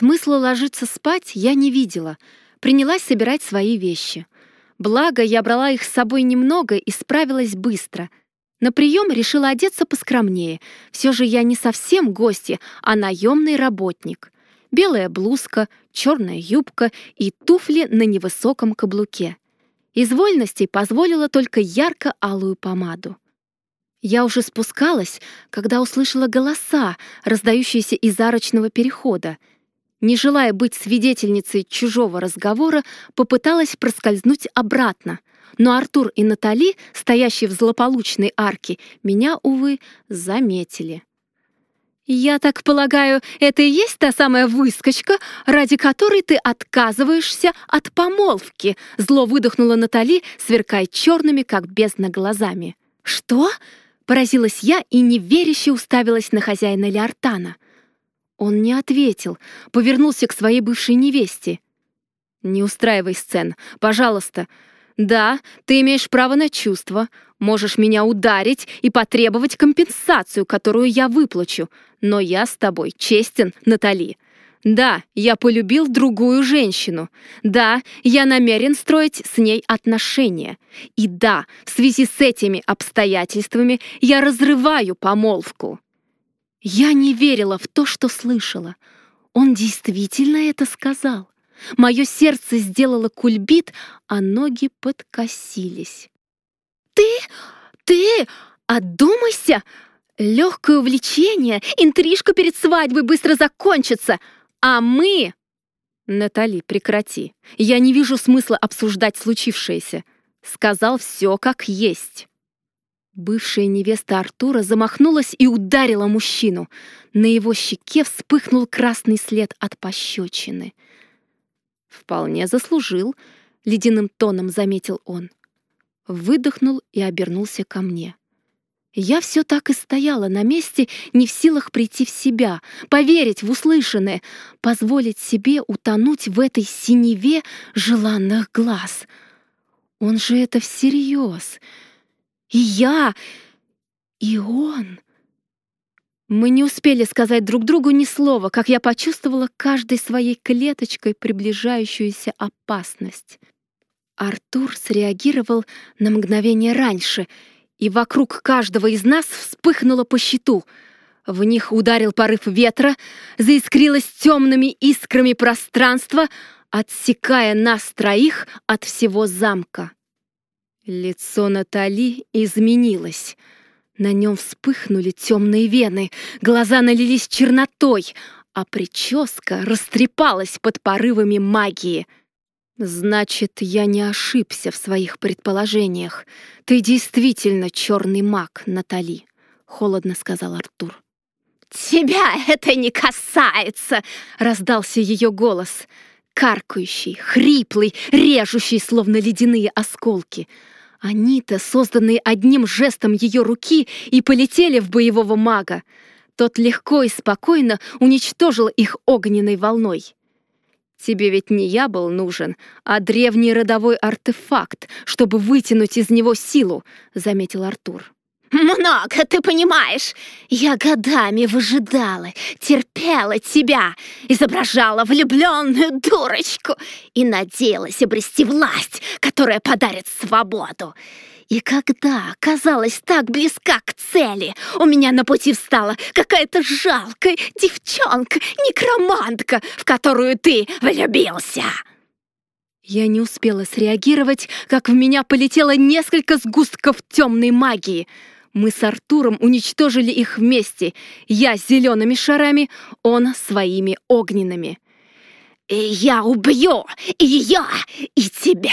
Смысла ложиться спать я не видела. Принялась собирать свои вещи. Благо, я брала их с собой немного и справилась быстро. На прием решила одеться поскромнее. Все же я не совсем гостья, а наемный работник. Белая блузка, черная юбка и туфли на невысоком каблуке. Из вольностей позволила только ярко-алую помаду. Я уже спускалась, когда услышала голоса, раздающиеся из арочного перехода. Не желая быть свидетельницей чужого разговора, попыталась проскользнуть обратно. Но Артур и Натали, стоящие в злополучной арке, меня, увы, заметили. «Я так полагаю, это и есть та самая выскочка, ради которой ты отказываешься от помолвки?» Зло выдохнула Натали, сверкая черными, как бездна, глазами. «Что?» Поразилась я и неверяще уставилась на хозяина Леортана. Он не ответил, повернулся к своей бывшей невесте. «Не устраивай сцен, пожалуйста. Да, ты имеешь право на чувства, можешь меня ударить и потребовать компенсацию, которую я выплачу, но я с тобой честен, Натали. Да, я полюбил другую женщину. Да, я намерен строить с ней отношения. И да, в связи с этими обстоятельствами я разрываю помолвку. Я не верила в то, что слышала. Он действительно это сказал. Мое сердце сделало кульбит, а ноги подкосились. «Ты? Ты? Отдумайся! Легкое увлечение, интрижка перед свадьбой быстро закончится!» А мы... Натали, прекрати. Я не вижу смысла обсуждать случившееся. Сказал все как есть. Бывшая невеста Артура замахнулась и ударила мужчину. На его щеке вспыхнул красный след от пощечины. «Вполне заслужил», — ледяным тоном заметил он. Выдохнул и обернулся ко мне. Я все так и стояла на месте, не в силах прийти в себя, поверить в услышанное, позволить себе утонуть в этой синеве желанных глаз. Он же это всерьез. И я, и он. Мы не успели сказать друг другу ни слова, как я почувствовала каждой своей клеточкой приближающуюся опасность. Артур среагировал на мгновение раньше — и вокруг каждого из нас вспыхнуло по щиту. В них ударил порыв ветра, заискрилось темными искрами пространство, отсекая нас троих от всего замка. Лицо Натали изменилось. На нем вспыхнули темные вены, глаза налились чернотой, а прическа растрепалась под порывами магии — Значит, я не ошибся в своих предположениях. Ты действительно черный маг, Натали, холодно сказал Артур. Тебя это не касается, раздался ее голос, каркающий, хриплый, режущий, словно ледяные осколки. Они-то, созданные одним жестом ее руки, и полетели в боевого мага. Тот легко и спокойно уничтожил их огненной волной. Тебе ведь не я был нужен, а древний родовой артефакт, чтобы вытянуть из него силу», — заметил Артур. «Много, ты понимаешь! Я годами выжидала, терпела тебя, изображала влюбленную дурочку и надеялась обрести власть, которая подарит свободу. И когда оказалась так близка к цели, у меня на пути встала какая-то жалкая девчонка, некромантка, в которую ты влюбился. Я не успела среагировать, как в меня полетело несколько сгустков темной магии. Мы с Артуром уничтожили их вместе. Я с зелеными шарами, он своими огненными. И я убью и ее, и тебя,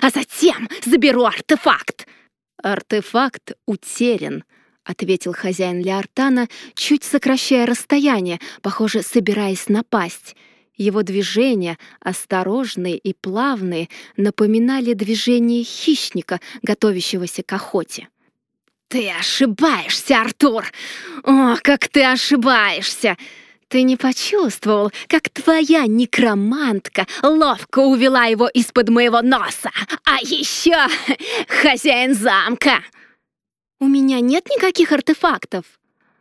а затем заберу артефакт. «Артефакт утерян», — ответил хозяин Леортана, чуть сокращая расстояние, похоже, собираясь напасть. Его движения, осторожные и плавные, напоминали движение хищника, готовящегося к охоте. «Ты ошибаешься, Артур! О, как ты ошибаешься!» Ты не почувствовал, как твоя некромантка ловко увела его из-под моего носа? А еще хозяин замка!» «У меня нет никаких артефактов!»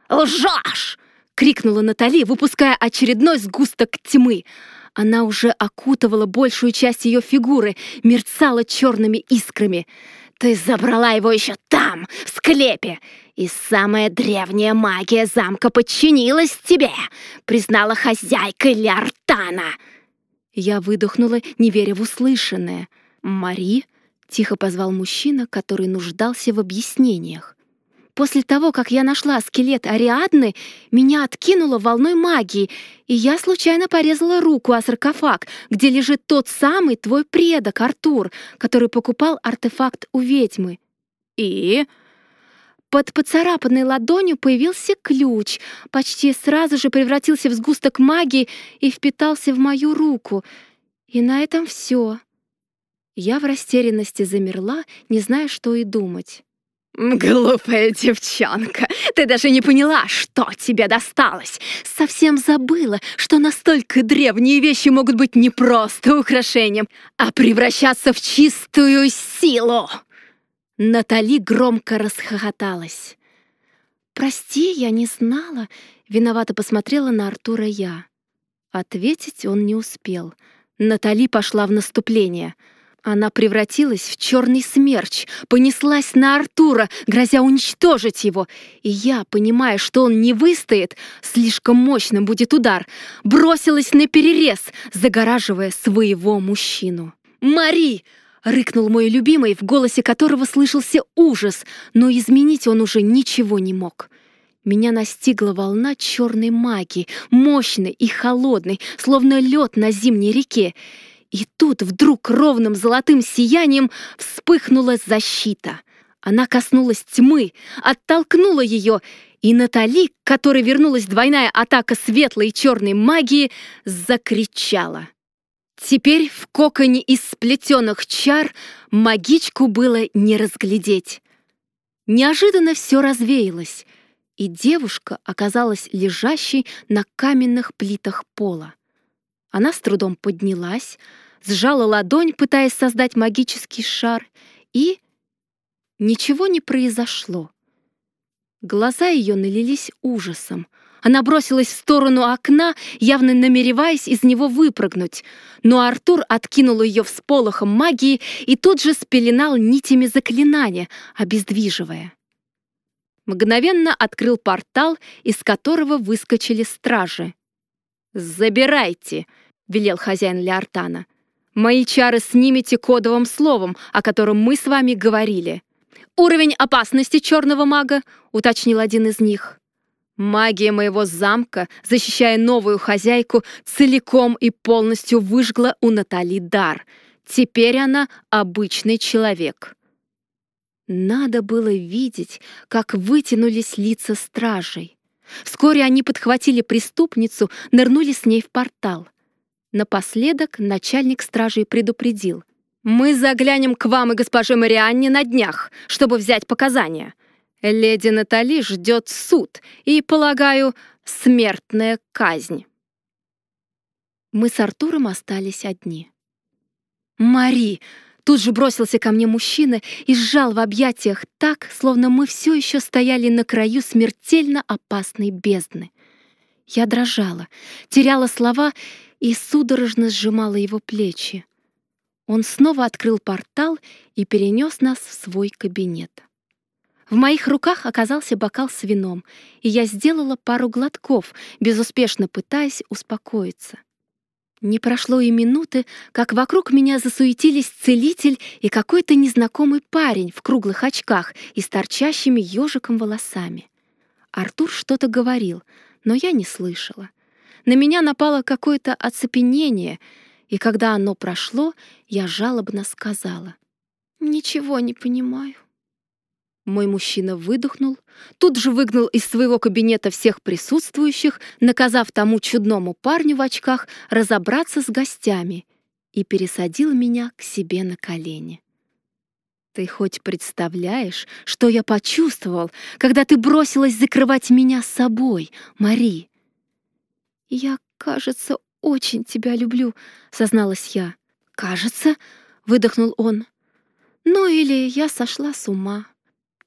«Лжешь!» крикнула Натали, выпуская очередной сгусток тьмы. Она уже окутывала большую часть ее фигуры, мерцала черными искрами. «Ты забрала его еще там, в склепе, и самая древняя магия замка подчинилась тебе, признала хозяйкой Ляртана!» Я выдохнула, не веря в услышанное. «Мари?» — тихо позвал мужчина, который нуждался в объяснениях. После того, как я нашла скелет Ариадны, меня откинуло волной магии, и я случайно порезала руку о саркофаг, где лежит тот самый твой предок, Артур, который покупал артефакт у ведьмы. И... Под поцарапанной ладонью появился ключ, почти сразу же превратился в сгусток магии и впитался в мою руку. И на этом все. Я в растерянности замерла, не зная, что и думать. «Глупая девчонка, ты даже не поняла, что тебе досталось. Совсем забыла, что настолько древние вещи могут быть не просто украшением, а превращаться в чистую силу!» Натали громко расхохоталась. «Прости, я не знала», — виновато посмотрела на Артура я. Ответить он не успел. Натали пошла в наступление — она превратилась в черный смерч, понеслась на Артура, грозя уничтожить его. И я, понимая, что он не выстоит, слишком мощным будет удар, бросилась на перерез, загораживая своего мужчину. «Мари!» — рыкнул мой любимый, в голосе которого слышался ужас, но изменить он уже ничего не мог. Меня настигла волна черной магии, мощной и холодной, словно лед на зимней реке. И тут вдруг ровным золотым сиянием вспыхнула защита. Она коснулась тьмы, оттолкнула ее, и Натали, к которой вернулась двойная атака светлой и черной магии, закричала. Теперь в коконе из сплетенных чар магичку было не разглядеть. Неожиданно все развеялось, и девушка оказалась лежащей на каменных плитах пола. Она с трудом поднялась, сжала ладонь, пытаясь создать магический шар, и... Ничего не произошло. Глаза ее налились ужасом. Она бросилась в сторону окна, явно намереваясь из него выпрыгнуть. Но Артур откинул ее всполохом магии и тут же спеленал нитями заклинания, обездвиживая. Мгновенно открыл портал, из которого выскочили стражи. «Забирайте!» — велел хозяин Леортана. «Мои чары снимите кодовым словом, о котором мы с вами говорили». «Уровень опасности черного мага», — уточнил один из них. «Магия моего замка, защищая новую хозяйку, целиком и полностью выжгла у Натали дар. Теперь она обычный человек». Надо было видеть, как вытянулись лица стражей. Вскоре они подхватили преступницу, нырнули с ней в портал. Напоследок начальник стражей предупредил. «Мы заглянем к вам и госпоже Марианне на днях, чтобы взять показания. Леди Натали ждет суд и, полагаю, смертная казнь». Мы с Артуром остались одни. «Мари!» Тут же бросился ко мне мужчина и сжал в объятиях так, словно мы все еще стояли на краю смертельно опасной бездны. Я дрожала, теряла слова и судорожно сжимала его плечи. Он снова открыл портал и перенес нас в свой кабинет. В моих руках оказался бокал с вином, и я сделала пару глотков, безуспешно пытаясь успокоиться. Не прошло и минуты, как вокруг меня засуетились целитель и какой-то незнакомый парень в круглых очках и с торчащими ежиком волосами. Артур что-то говорил, но я не слышала. На меня напало какое-то оцепенение, и когда оно прошло, я жалобно сказала. «Ничего не понимаю». Мой мужчина выдохнул, тут же выгнал из своего кабинета всех присутствующих, наказав тому чудному парню в очках разобраться с гостями и пересадил меня к себе на колени. Ты хоть представляешь, что я почувствовал, когда ты бросилась закрывать меня с собой, Мари? Я, кажется, очень тебя люблю, созналась я. Кажется, выдохнул он. Ну или я сошла с ума.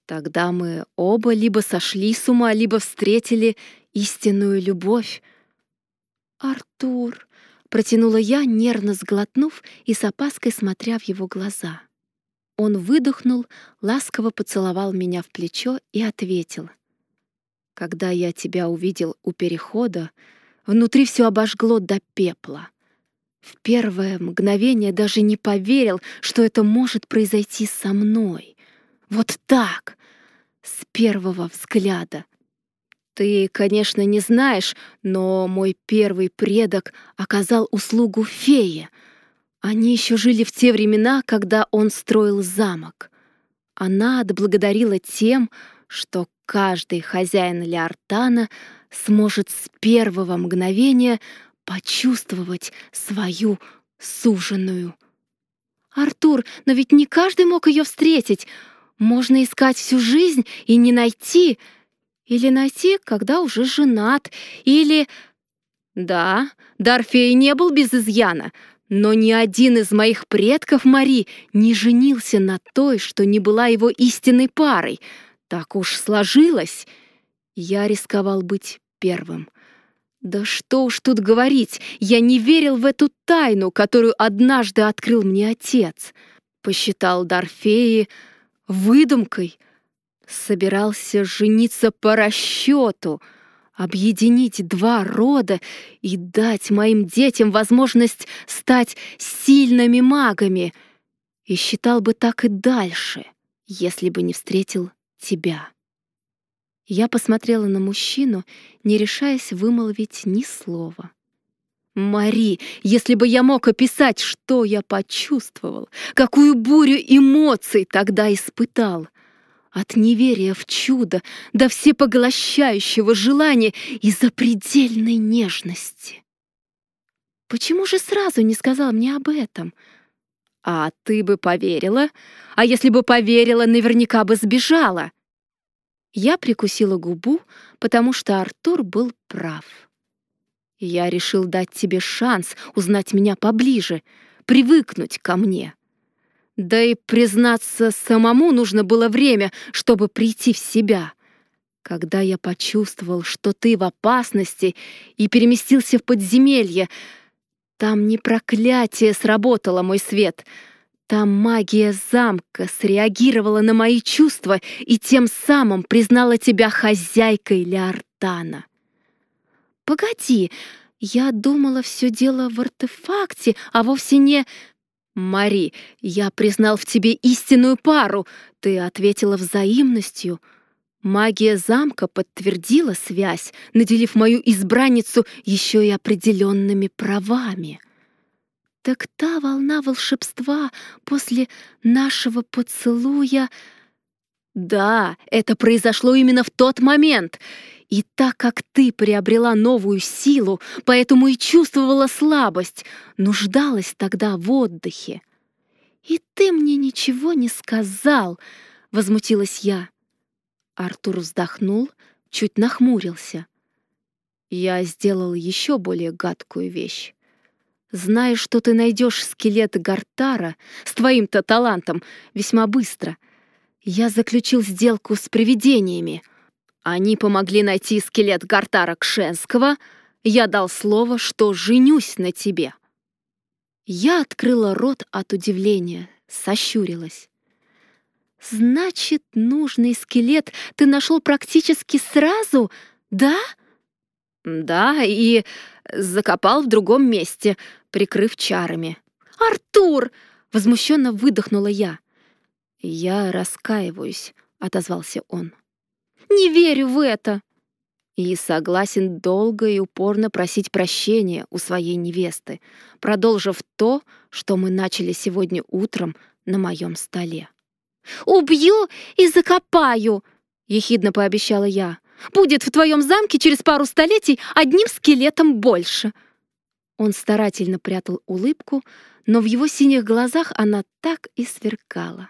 Тогда мы оба либо сошли с ума, либо встретили истинную любовь. «Артур!» — протянула я, нервно сглотнув и с опаской смотря в его глаза. Он выдохнул, ласково поцеловал меня в плечо и ответил. «Когда я тебя увидел у перехода, внутри все обожгло до пепла. В первое мгновение даже не поверил, что это может произойти со мной. Вот так, с первого взгляда. Ты, конечно, не знаешь, но мой первый предок оказал услугу фее. Они еще жили в те времена, когда он строил замок. Она отблагодарила тем, что каждый хозяин Леортана сможет с первого мгновения почувствовать свою суженую. «Артур, но ведь не каждый мог ее встретить. Можно искать всю жизнь и не найти. Или найти, когда уже женат. Или... Да, Дарфей не был без изъяна, но ни один из моих предков Мари не женился на той, что не была его истинной парой. Так уж сложилось. Я рисковал быть первым. Да что уж тут говорить, я не верил в эту тайну, которую однажды открыл мне отец. Посчитал Дарфеи выдумкой. Собирался жениться по расчету, объединить два рода и дать моим детям возможность стать сильными магами. И считал бы так и дальше, если бы не встретил тебя. Я посмотрела на мужчину, не решаясь вымолвить ни слова. Мари, если бы я мог описать, что я почувствовал, какую бурю эмоций тогда испытал. От неверия в чудо до всепоглощающего желания и запредельной нежности. Почему же сразу не сказал мне об этом? А ты бы поверила? А если бы поверила, наверняка бы сбежала. Я прикусила губу, потому что Артур был прав. Я решил дать тебе шанс узнать меня поближе, привыкнуть ко мне. Да и, признаться, самому нужно было время, чтобы прийти в себя. Когда я почувствовал, что ты в опасности и переместился в подземелье, там не проклятие сработало, мой свет. Там магия замка среагировала на мои чувства и тем самым признала тебя хозяйкой Леортана. «Погоди, я думала, все дело в артефакте, а вовсе не...» «Мари, я признал в тебе истинную пару», — ты ответила взаимностью. Магия замка подтвердила связь, наделив мою избранницу еще и определенными правами. Так та волна волшебства после нашего поцелуя... Да, это произошло именно в тот момент. И так как ты приобрела новую силу, поэтому и чувствовала слабость, нуждалась тогда в отдыхе. «И ты мне ничего не сказал!» — возмутилась я. Артур вздохнул, чуть нахмурился. Я сделал еще более гадкую вещь. Зная, что ты найдешь скелет Гартара с твоим-то талантом весьма быстро, я заключил сделку с привидениями — они помогли найти скелет Гартара Кшенского. Я дал слово, что женюсь на тебе. Я открыла рот от удивления, сощурилась. «Значит, нужный скелет ты нашел практически сразу, да?» «Да, и закопал в другом месте, прикрыв чарами». «Артур!» — возмущенно выдохнула я. «Я раскаиваюсь», — отозвался он. Не верю в это!» И согласен долго и упорно просить прощения у своей невесты, продолжив то, что мы начали сегодня утром на моем столе. «Убью и закопаю!» — ехидно пообещала я. «Будет в твоем замке через пару столетий одним скелетом больше!» Он старательно прятал улыбку, но в его синих глазах она так и сверкала.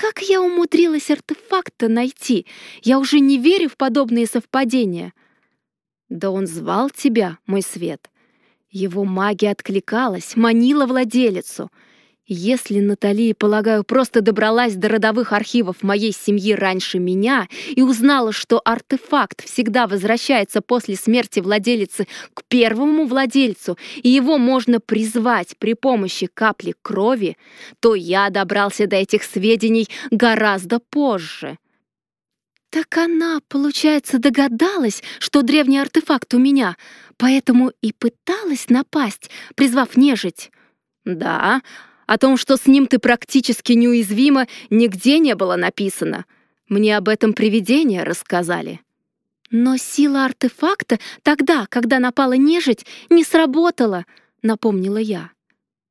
Как я умудрилась артефакта найти? Я уже не верю в подобные совпадения. Да он звал тебя, мой свет. Его магия откликалась, манила владелицу. Если Натали, полагаю, просто добралась до родовых архивов моей семьи раньше меня и узнала, что артефакт всегда возвращается после смерти владелицы к первому владельцу, и его можно призвать при помощи капли крови, то я добрался до этих сведений гораздо позже. Так она, получается, догадалась, что древний артефакт у меня, поэтому и пыталась напасть, призвав нежить. Да, о том, что с ним ты практически неуязвима, нигде не было написано. Мне об этом привидения рассказали. Но сила артефакта тогда, когда напала нежить, не сработала, напомнила я.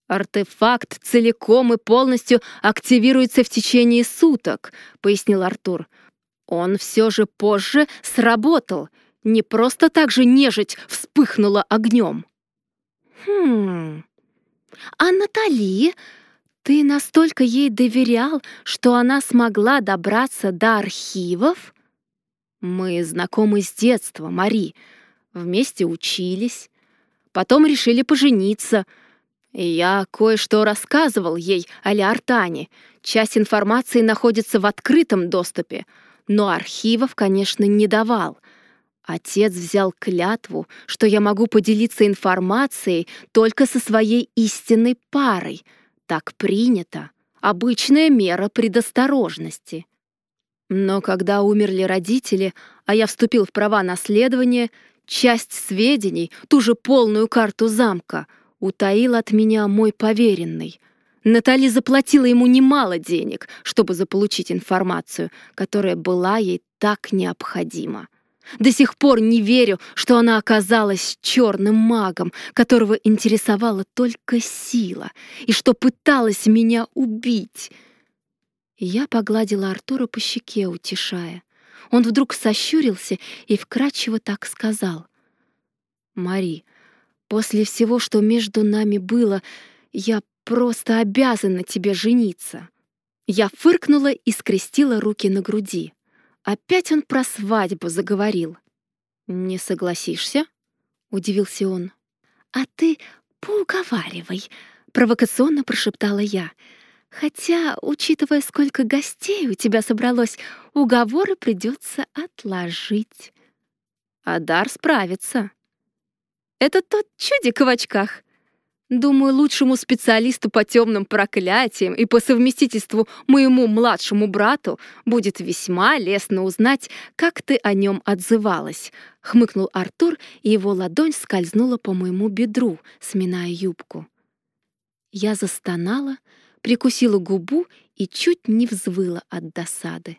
Артефакт целиком и полностью активируется в течение суток, пояснил Артур. Он все же позже сработал. Не просто так же нежить вспыхнула огнем. Хм, а Натали, ты настолько ей доверял, что она смогла добраться до архивов? Мы знакомы с детства, Мари. Вместе учились. Потом решили пожениться. И я кое-что рассказывал ей о Леортане. Часть информации находится в открытом доступе, но архивов, конечно, не давал — Отец взял клятву, что я могу поделиться информацией только со своей истинной парой. Так принято. Обычная мера предосторожности. Но когда умерли родители, а я вступил в права наследования, часть сведений, ту же полную карту замка, утаил от меня мой поверенный. Натали заплатила ему немало денег, чтобы заполучить информацию, которая была ей так необходима. До сих пор не верю, что она оказалась черным магом, которого интересовала только сила, и что пыталась меня убить. Я погладила Артура по щеке, утешая. Он вдруг сощурился и вкратчиво так сказал. «Мари, после всего, что между нами было, я просто обязана тебе жениться». Я фыркнула и скрестила руки на груди. Опять он про свадьбу заговорил. «Не согласишься?» — удивился он. «А ты поуговаривай», — провокационно прошептала я. «Хотя, учитывая, сколько гостей у тебя собралось, уговоры придется отложить». «Адар справится». «Это тот чудик в очках», Думаю, лучшему специалисту по темным проклятиям и по совместительству моему младшему брату будет весьма лестно узнать, как ты о нем отзывалась», — хмыкнул Артур, и его ладонь скользнула по моему бедру, сминая юбку. Я застонала, прикусила губу и чуть не взвыла от досады.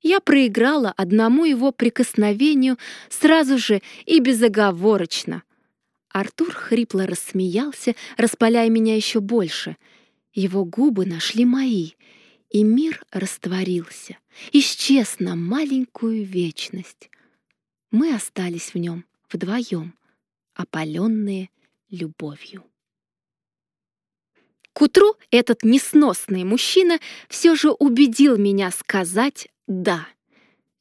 Я проиграла одному его прикосновению сразу же и безоговорочно — Артур хрипло рассмеялся, распаляя меня еще больше. Его губы нашли мои, и мир растворился, исчез на маленькую вечность. Мы остались в нем вдвоем, опаленные любовью. К утру этот несносный мужчина все же убедил меня сказать «да».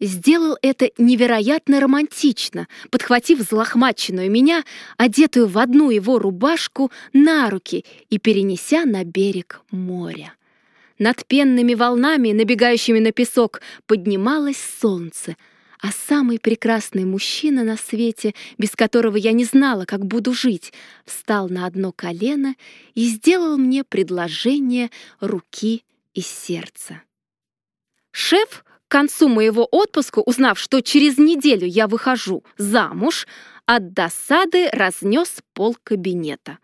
Сделал это невероятно романтично, подхватив злохмаченную меня, одетую в одну его рубашку, на руки и перенеся на берег моря. Над пенными волнами, набегающими на песок, поднималось солнце, а самый прекрасный мужчина на свете, без которого я не знала, как буду жить, встал на одно колено и сделал мне предложение руки и сердца. Шеф к концу моего отпуска, узнав, что через неделю я выхожу замуж, от досады разнес пол кабинета.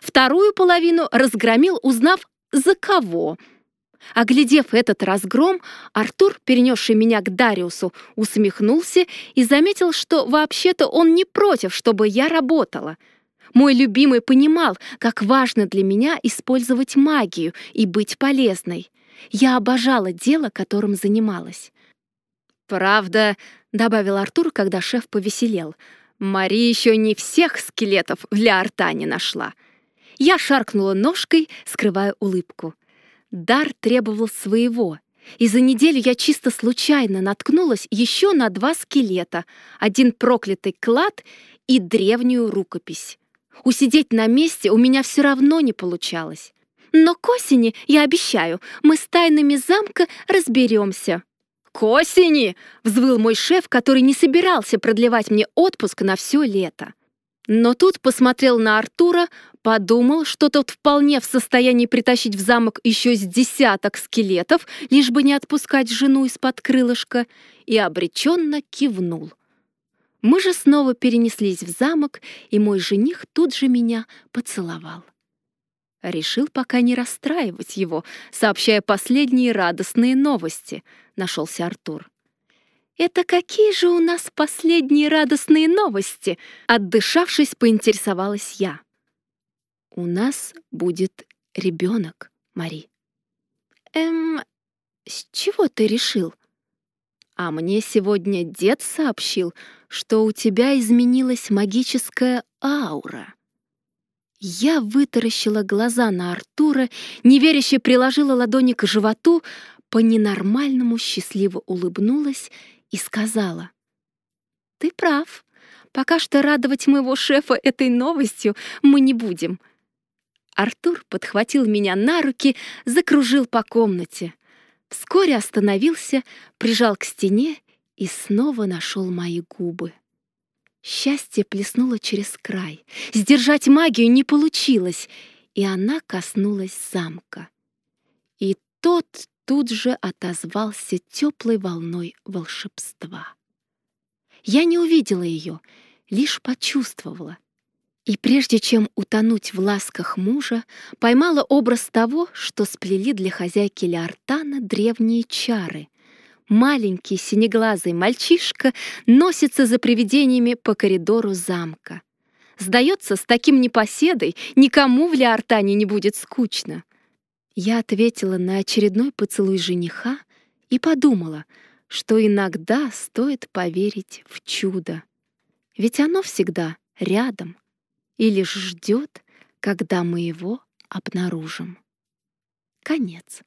Вторую половину разгромил, узнав, за кого. Оглядев этот разгром, Артур, перенесший меня к Дариусу, усмехнулся и заметил, что вообще-то он не против, чтобы я работала. Мой любимый понимал, как важно для меня использовать магию и быть полезной. Я обожала дело, которым занималась. «Правда», — добавил Артур, когда шеф повеселел, «Мари еще не всех скелетов для артани нашла». Я шаркнула ножкой, скрывая улыбку. Дар требовал своего, и за неделю я чисто случайно наткнулась еще на два скелета, один проклятый клад и древнюю рукопись. Усидеть на месте у меня все равно не получалось. Но к осени, я обещаю, мы с тайнами замка разберемся. «К осени!» — взвыл мой шеф, который не собирался продлевать мне отпуск на все лето. Но тут посмотрел на Артура, подумал, что тот вполне в состоянии притащить в замок еще с десяток скелетов, лишь бы не отпускать жену из-под крылышка, и обреченно кивнул. Мы же снова перенеслись в замок, и мой жених тут же меня поцеловал. Решил пока не расстраивать его, сообщая последние радостные новости, нашелся Артур. «Это какие же у нас последние радостные новости?» Отдышавшись, поинтересовалась я. «У нас будет ребенок, Мари». «Эм, с чего ты решил?» «А мне сегодня дед сообщил, что у тебя изменилась магическая аура». Я вытаращила глаза на Артура, неверяще приложила ладони к животу, по-ненормальному счастливо улыбнулась и сказала. «Ты прав. Пока что радовать моего шефа этой новостью мы не будем». Артур подхватил меня на руки, закружил по комнате. Вскоре остановился, прижал к стене и снова нашел мои губы. Счастье плеснуло через край. Сдержать магию не получилось, и она коснулась замка. И тот тут же отозвался теплой волной волшебства. Я не увидела ее, лишь почувствовала. И прежде чем утонуть в ласках мужа, поймала образ того, что сплели для хозяйки Леортана древние чары, маленький синеглазый мальчишка носится за привидениями по коридору замка. Сдается, с таким непоседой никому в Леортане не будет скучно. Я ответила на очередной поцелуй жениха и подумала, что иногда стоит поверить в чудо. Ведь оно всегда рядом и лишь ждет, когда мы его обнаружим. Конец.